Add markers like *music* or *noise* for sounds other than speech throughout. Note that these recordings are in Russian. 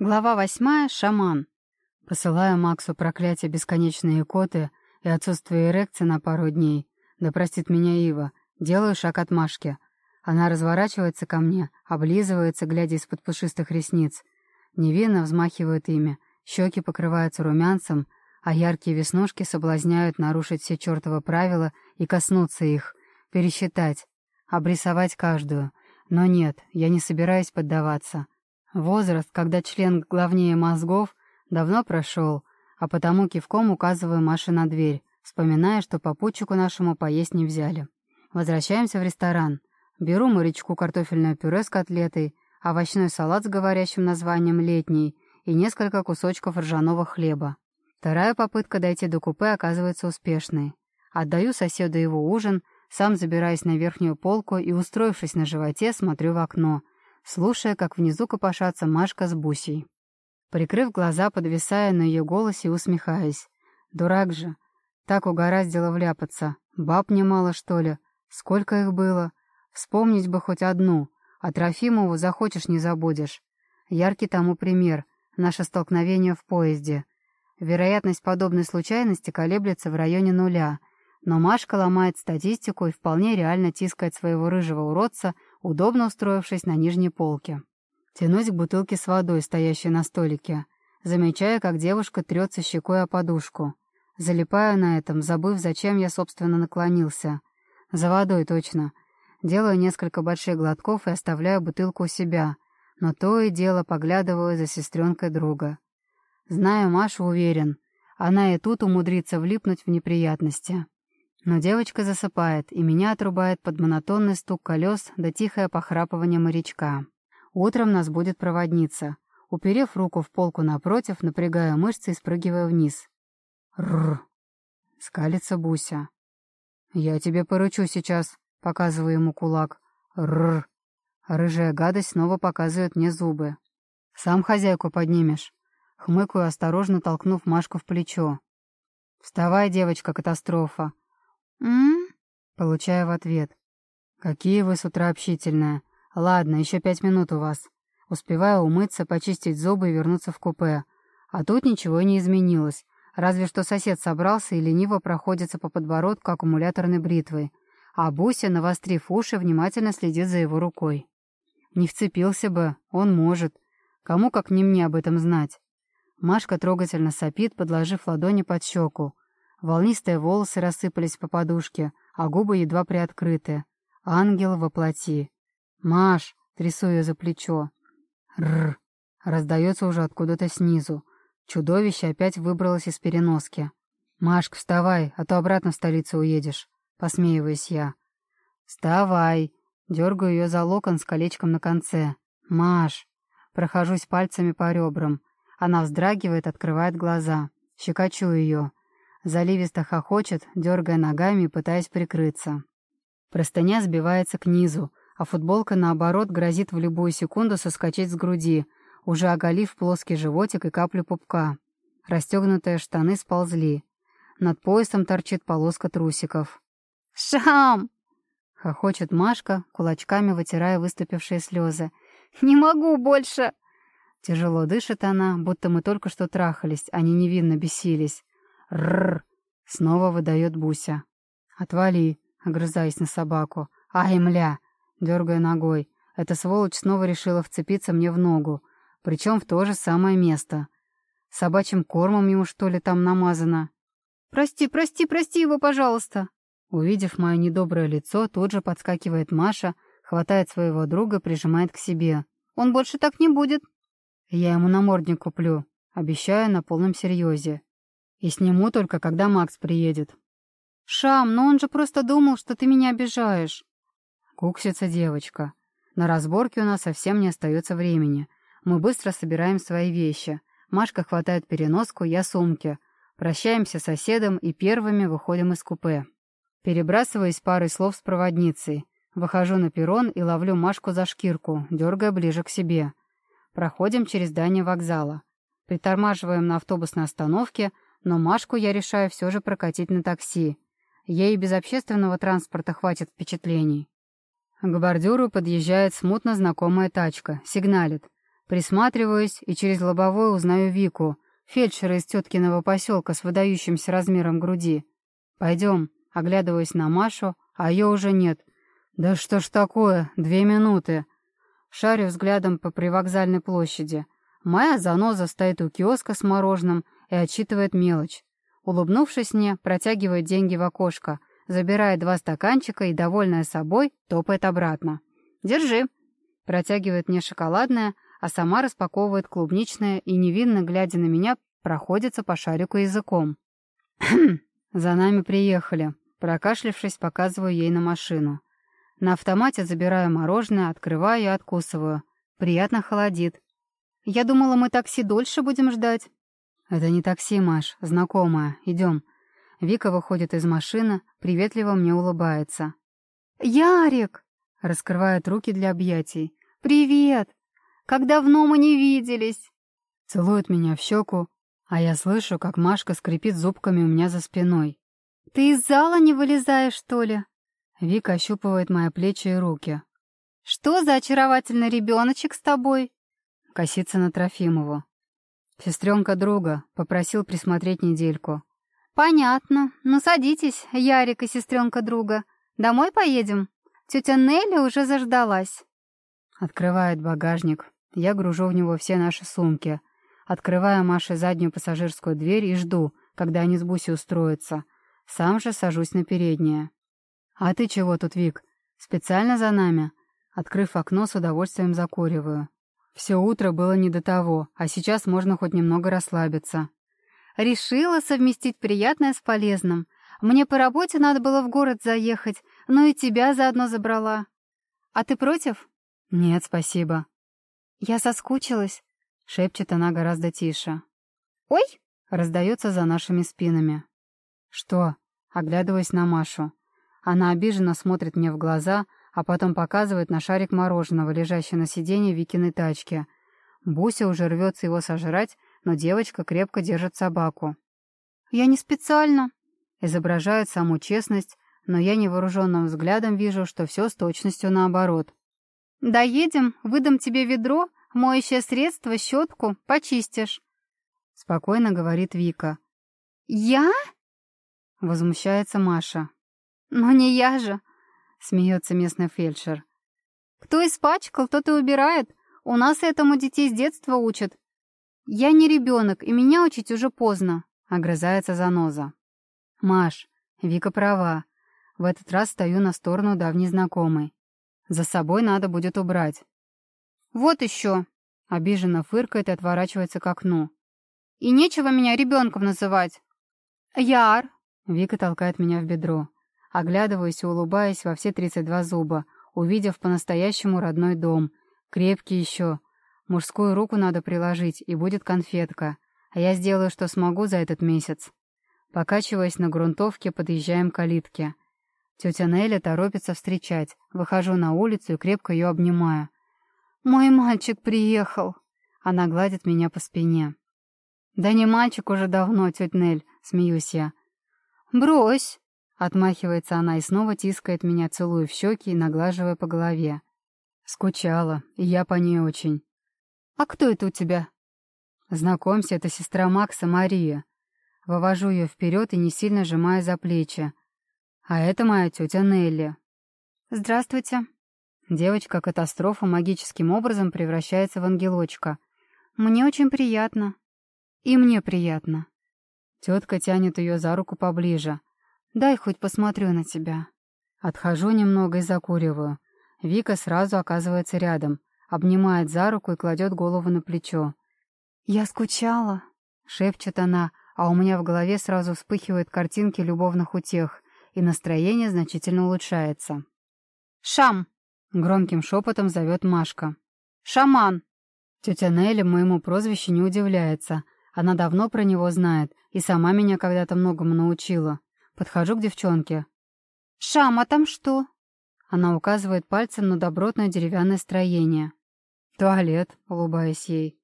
Глава восьмая. Шаман. Посылаю Максу проклятие бесконечные коты и отсутствие эрекции на пару дней. Да простит меня Ива. Делаю шаг от Машки. Она разворачивается ко мне, облизывается, глядя из-под пушистых ресниц. Невинно взмахивает ими, щеки покрываются румянцем, а яркие веснушки соблазняют нарушить все чертовы правила и коснуться их, пересчитать, обрисовать каждую. Но нет, я не собираюсь поддаваться. Возраст, когда член главнее мозгов, давно прошел, а потому кивком указываю Маше на дверь, вспоминая, что попутчику нашему поесть не взяли. Возвращаемся в ресторан. Беру морячку картофельное пюре с котлетой, овощной салат с говорящим названием «Летний» и несколько кусочков ржаного хлеба. Вторая попытка дойти до купе оказывается успешной. Отдаю соседу его ужин, сам забираюсь на верхнюю полку и, устроившись на животе, смотрю в окно — слушая, как внизу копошатся Машка с Бусей. Прикрыв глаза, подвисая на ее голосе и усмехаясь. «Дурак же! Так угораздило вляпаться. Баб немало, что ли? Сколько их было? Вспомнить бы хоть одну. А Трофимову захочешь не забудешь. Яркий тому пример. Наше столкновение в поезде. Вероятность подобной случайности колеблется в районе нуля. Но Машка ломает статистику и вполне реально тискает своего рыжего уродца — удобно устроившись на нижней полке. Тянусь к бутылке с водой, стоящей на столике. Замечаю, как девушка трется щекой о подушку. Залипаю на этом, забыв, зачем я, собственно, наклонился. За водой, точно. Делаю несколько больших глотков и оставляю бутылку у себя, но то и дело поглядываю за сестренкой друга. Знаю Машу, уверен, она и тут умудрится влипнуть в неприятности. Но девочка засыпает, и меня отрубает под монотонный стук колес да тихое похрапывание морячка. Утром нас будет проводница. Уперев руку в полку напротив, напрягая мышцы и спрыгивая вниз. Рр. Скалится Буся. «Я тебе поручу сейчас», — показываю ему кулак. Рр. Рыжая гадость снова показывает мне зубы. «Сам хозяйку поднимешь». Хмыкаю, осторожно толкнув Машку в плечо. «Вставай, девочка, «М?», Получаю в ответ. «Какие вы с утра общительные. Ладно, еще пять минут у вас. Успеваю умыться, почистить зубы и вернуться в купе. А тут ничего не изменилось. Разве что сосед собрался и лениво проходится по подбородку аккумуляторной бритвой. А Буся, навострив уши, внимательно следит за его рукой. Не вцепился бы, он может. Кому как не мне об этом знать. Машка трогательно сопит, подложив ладони под щеку. Волнистые волосы рассыпались по подушке, а губы едва приоткрыты. Ангел во плоти. «Маш!» — трясу ее за плечо. «Рррр!» — раздается уже откуда-то снизу. Чудовище опять выбралось из переноски. «Машка, вставай, а то обратно в столицу уедешь», — посмеиваюсь я. «Вставай!» — дергаю ее за локон с колечком на конце. «Маш!» — прохожусь пальцами по ребрам. Она вздрагивает, открывает глаза. Щекочу ее. Заливисто хохочет, дергая ногами, пытаясь прикрыться. Простыня сбивается к низу, а футболка, наоборот, грозит в любую секунду соскочить с груди, уже оголив плоский животик и каплю пупка. Расстегнутые штаны сползли. Над поясом торчит полоска трусиков. «Шам!» — хохочет Машка, кулачками вытирая выступившие слезы. «Не могу больше!» Тяжело дышит она, будто мы только что трахались, они невинно бесились. Рррр! Снова выдает Буся. Отвали, огрызаясь на собаку. Ай, мля! Дергая ногой. Эта сволочь снова решила вцепиться мне в ногу. Причем в то же самое место. Собачьим кормом ему, что ли, там намазано? «Прости, прости, прости его, пожалуйста!» Увидев мое недоброе лицо, тут же подскакивает Маша, хватает своего друга, прижимает к себе. «Он больше так не будет!» «Я ему намордник куплю», обещаю на полном серьезе. И сниму только, когда Макс приедет. «Шам, но он же просто думал, что ты меня обижаешь». Куксится девочка. На разборке у нас совсем не остается времени. Мы быстро собираем свои вещи. Машка хватает переноску, я сумки. Прощаемся с соседом и первыми выходим из купе. Перебрасываюсь парой слов с проводницей. Выхожу на перрон и ловлю Машку за шкирку, дергая ближе к себе. Проходим через здание вокзала. Притормаживаем на автобусной остановке — но Машку я решаю все же прокатить на такси. Ей без общественного транспорта хватит впечатлений. К бордюру подъезжает смутно знакомая тачка, сигналит. Присматриваюсь и через лобовое узнаю Вику, фельдшера из теткиного поселка с выдающимся размером груди. «Пойдем», оглядываясь на Машу, а ее уже нет. «Да что ж такое? Две минуты!» Шарю взглядом по привокзальной площади. Моя заноза стоит у киоска с мороженым и отчитывает мелочь. Улыбнувшись мне, протягивает деньги в окошко, забирает два стаканчика и, довольная собой, топает обратно. «Держи!» Протягивает мне шоколадное, а сама распаковывает клубничное и, невинно глядя на меня, проходится по шарику языком. *clears throat* «За нами приехали». Прокашлявшись, показываю ей на машину. На автомате забираю мороженое, открываю и откусываю. Приятно холодит. «Я думала, мы такси дольше будем ждать». «Это не такси, Маш, знакомая. Идем». Вика выходит из машины, приветливо мне улыбается. «Ярик!» — раскрывает руки для объятий. «Привет! Как давно мы не виделись!» Целует меня в щеку, а я слышу, как Машка скрипит зубками у меня за спиной. «Ты из зала не вылезаешь, что ли?» Вика ощупывает мои плечи и руки. «Что за очаровательный ребеночек с тобой?» Косится на Трофимову. Сестренка друга попросил присмотреть недельку. «Понятно. Ну, садитесь, Ярик и сестренка друга. Домой поедем? Тетя Нелли уже заждалась». Открывает багажник. Я гружу в него все наши сумки. Открываю Маше заднюю пассажирскую дверь и жду, когда они с Буси устроятся. Сам же сажусь на переднее. «А ты чего тут, Вик? Специально за нами?» Открыв окно, с удовольствием закуриваю. Все утро было не до того, а сейчас можно хоть немного расслабиться. Решила совместить приятное с полезным. Мне по работе надо было в город заехать, но и тебя заодно забрала. А ты против? Нет, спасибо. Я соскучилась, шепчет она гораздо тише. Ой! Раздается за нашими спинами. Что? Оглядываясь на Машу. Она обиженно смотрит мне в глаза, а потом показывает на шарик мороженого, лежащий на сиденье Викиной тачки. Буся уже рвется его сожрать, но девочка крепко держит собаку. «Я не специально», — изображает саму честность, но я невооруженным взглядом вижу, что все с точностью наоборот. «Доедем, выдам тебе ведро, моющее средство, щетку, почистишь», — спокойно говорит Вика. «Я?» — возмущается Маша. «Но не я же», — смеется местный фельдшер. «Кто испачкал, тот и убирает. У нас этому детей с детства учат. Я не ребенок, и меня учить уже поздно», — огрызается заноза. «Маш, Вика права. В этот раз стою на сторону давней знакомой. За собой надо будет убрать». «Вот еще», — обиженно фыркает и отворачивается к окну. «И нечего меня ребенком называть». «Яр», — Вика толкает меня в бедро. Оглядываюсь и улыбаясь во все тридцать два зуба, увидев по-настоящему родной дом. Крепкий еще. Мужскую руку надо приложить, и будет конфетка. А я сделаю, что смогу за этот месяц. Покачиваясь на грунтовке, подъезжаем к калитке. Тетя Неля торопится встречать. Выхожу на улицу и крепко ее обнимаю. «Мой мальчик приехал!» Она гладит меня по спине. «Да не мальчик уже давно, тетя Нель», — смеюсь я. «Брось!» Отмахивается она и снова тискает меня, целуя в щеки и наглаживая по голове. Скучала, и я по ней очень. «А кто это у тебя?» «Знакомься, это сестра Макса, Мария». Вывожу ее вперед и не сильно сжимаю за плечи. «А это моя тетя Нелли». «Здравствуйте». Девочка-катастрофа магическим образом превращается в ангелочка. «Мне очень приятно». «И мне приятно». Тетка тянет ее за руку поближе. Дай хоть посмотрю на тебя. Отхожу немного и закуриваю. Вика сразу оказывается рядом, обнимает за руку и кладет голову на плечо. «Я скучала», — шепчет она, а у меня в голове сразу вспыхивают картинки любовных утех, и настроение значительно улучшается. «Шам!» — громким шепотом зовет Машка. «Шаман!» Тетя Нелли моему прозвищу не удивляется. Она давно про него знает и сама меня когда-то многому научила. Подхожу к девчонке. «Шам, а там что?» Она указывает пальцем на добротное деревянное строение. «Туалет», — улыбаясь ей.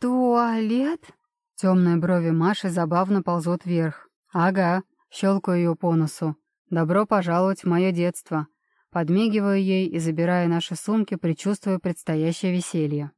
«Туалет?» Темные брови Маши забавно ползут вверх. «Ага», — щелкаю ее по носу. «Добро пожаловать в мое детство». Подмигиваю ей и, забирая наши сумки, предчувствую предстоящее веселье.